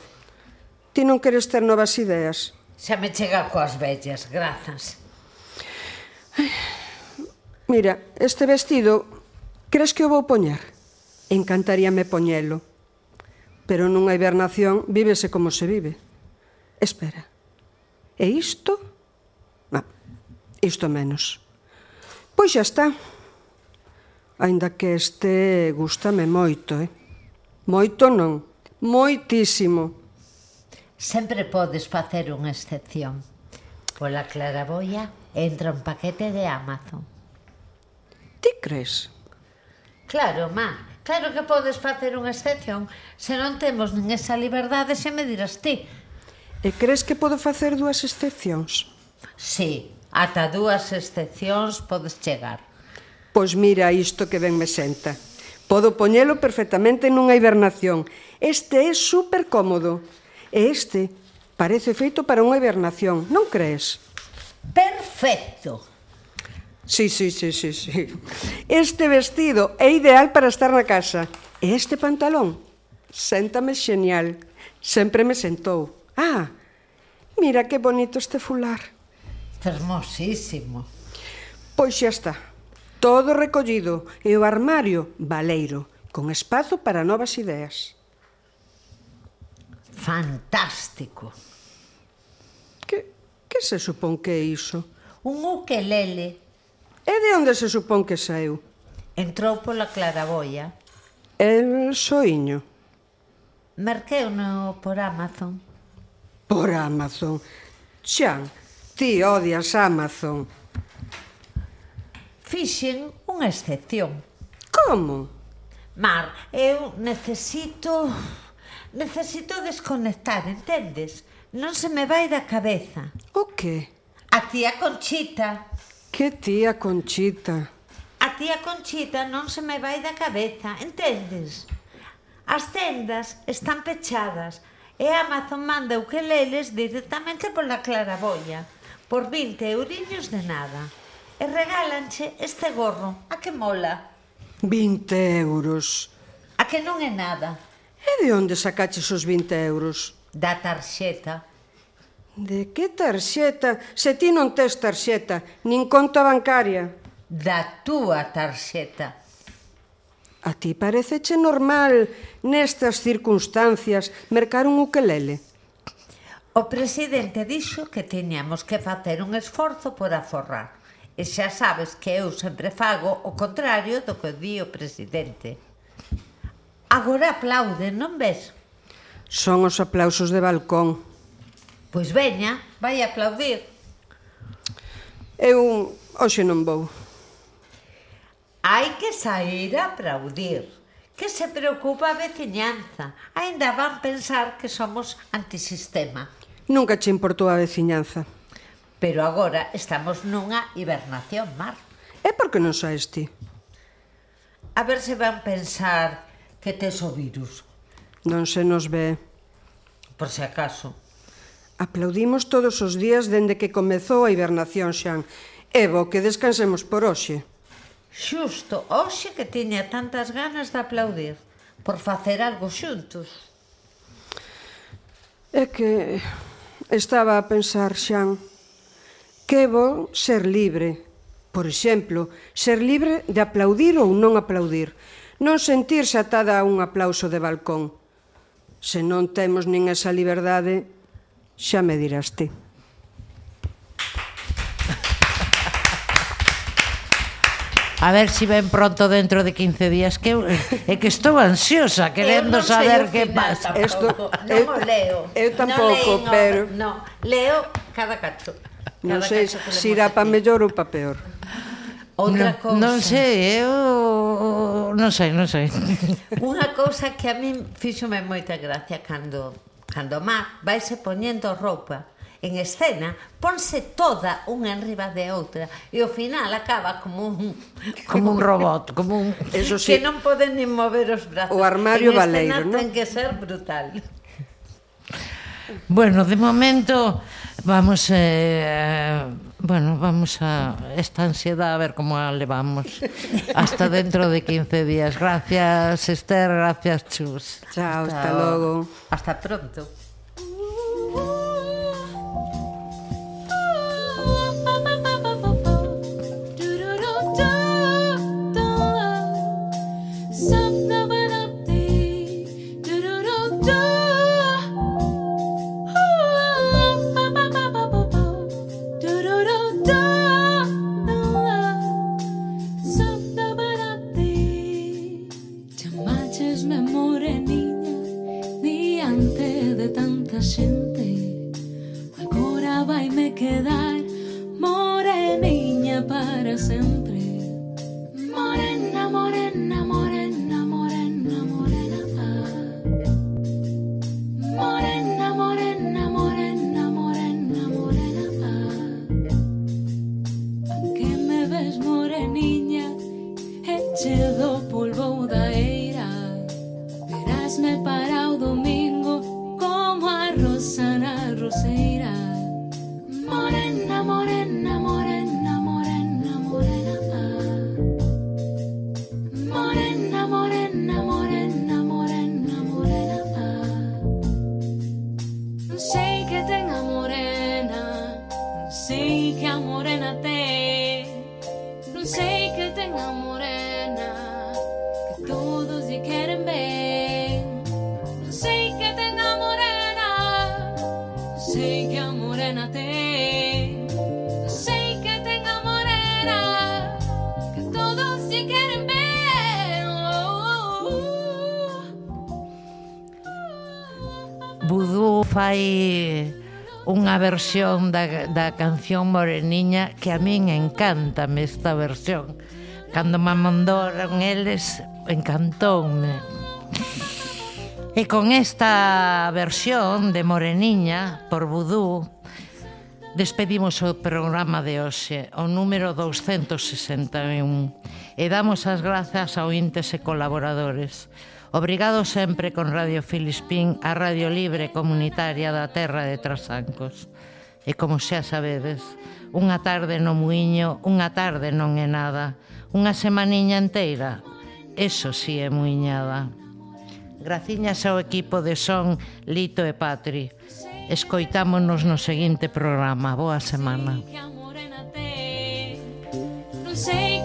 Ti non queres ter novas ideas? Xa me chega coas bellas, grazas. Mira, este vestido, crees que o vou poñer? Encantaríame poñelo. Pero nunha hibernación vívese como se vive. Espera. E isto? Ah, isto menos. Pois xa está. Ainda que este gustame moito, eh? Moito non, moitísimo. Sempre podes facer unha excepción. Pola claraboia entra un paquete de Amazon. Ti crees? Claro, má. Claro que podes facer unha excepción se non temos nin esa liberdade se me dirás ti E crees que podo facer dúas excepcións? Sí, ata dúas excepcións podes chegar. Pois mira isto que ben me senta. Podo poñelo perfectamente nunha hibernación. Este é super cómodo. E este parece feito para unha hibernación, non crees? Perfecto. Sí, sí, sí, sí, sí. Este vestido é ideal para estar na casa. E este pantalón séntame xenial. Sempre me sentou. Ah, mira que bonito este fular. Fermosísimo. Pois xa está. Todo recollido e o armario valeiro, con espazo para novas ideas. Fantástico. Que, que se supón que é iso? Un ukelele. E de onde se supón que saiu? Entrou pola claraboia. El soiño. Merqueu no por Amazon por Amazon. Xan, ti odias Amazon. Fixen unha excepción. Como? Mar, eu necesito... Necesito desconectar, entendes? Non se me vai da cabeza. O que? A tía Conchita. Que tía Conchita? A tía Conchita non se me vai da cabeza, entendes? As tendas están pechadas, e Amazon manda ukeleles directamente pola claraboia por 20 euriños de nada. E regálanche este gorro a que mola? 20 euros. A que non é nada. E de onde sacaches os 20 euros? da tarxeta. De que tarxeta? se ti non tes tarxeta nin conta bancaria. Da túa tarxeta. A ti pareceche normal nestas circunstancias mercar un ukelele? O presidente dixo que teñamos que facer un esforzo por aforrar. E xa sabes que eu sempre fago o contrario do que di o presidente. Agora aplaude, non ves? Son os aplausos de balcón. Pois veña, vai a aplaudir. Eu hoxe non vou. Hai que sair a aplaudir. Que se preocupa a veciñanza. Ainda van pensar que somos antisistema. Nunca che importou a veciñanza. Pero agora estamos nunha hibernación, Mar. É porque non saes ti? A ver se van pensar que tes o virus. Non se nos ve. Por se acaso. Aplaudimos todos os días dende que comezou a hibernación, Xan. Evo, que descansemos por hoxe. Xusto hoxe que tiña tantas ganas de aplaudir por facer algo xuntos. É que estaba a pensar, Xan, que bo ser libre. Por exemplo, ser libre de aplaudir ou non aplaudir. Non sentirse atada a un aplauso de balcón. Se non temos nin esa liberdade, xa me dirás ti. a ver se si ven pronto dentro de 15 días que é que estou ansiosa querendo saber que pasa. Esto eu, o eh, leo. Eu tampouco, no pero no, leo cada cacho. Non sei se irá para mellor ou para peor. Outra no, cousa. Non sei, eu non sei, non sei. Unha cousa que a min fíxome moita gracia cando cando má vaise poñendo roupa en escena ponse toda unha enriba de outra e ao final acaba como un como un robot, como un eso sí. que non poden nin mover os brazos. O armario en valeiro, non? Ten que ser brutal. Bueno, de momento vamos eh, bueno, vamos a esta ansiedad a ver como a levamos hasta dentro de 15 días. Gracias Esther, gracias Chus. Chao, hasta, hasta logo. Hasta pronto. 的心。versión da, da canción Moreniña que a min encantame esta versión. Cando me mandaron eles, encantoume. E con esta versión de Moreniña por Vudú, despedimos o programa de hoxe, o número 261, e damos as grazas a ointes e colaboradores. Obrigado sempre con Radio Filispín a Radio Libre Comunitaria da Terra de Trasancos. E como xa sabedes, unha tarde no muiño, unha tarde non é nada, unha semaniña enteira, eso si sí é muiñada. Graciñas ao equipo de son Lito e Patri. Escoitámonos no seguinte programa. Boa semana. Non sei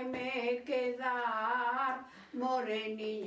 y me quedar, morenilla.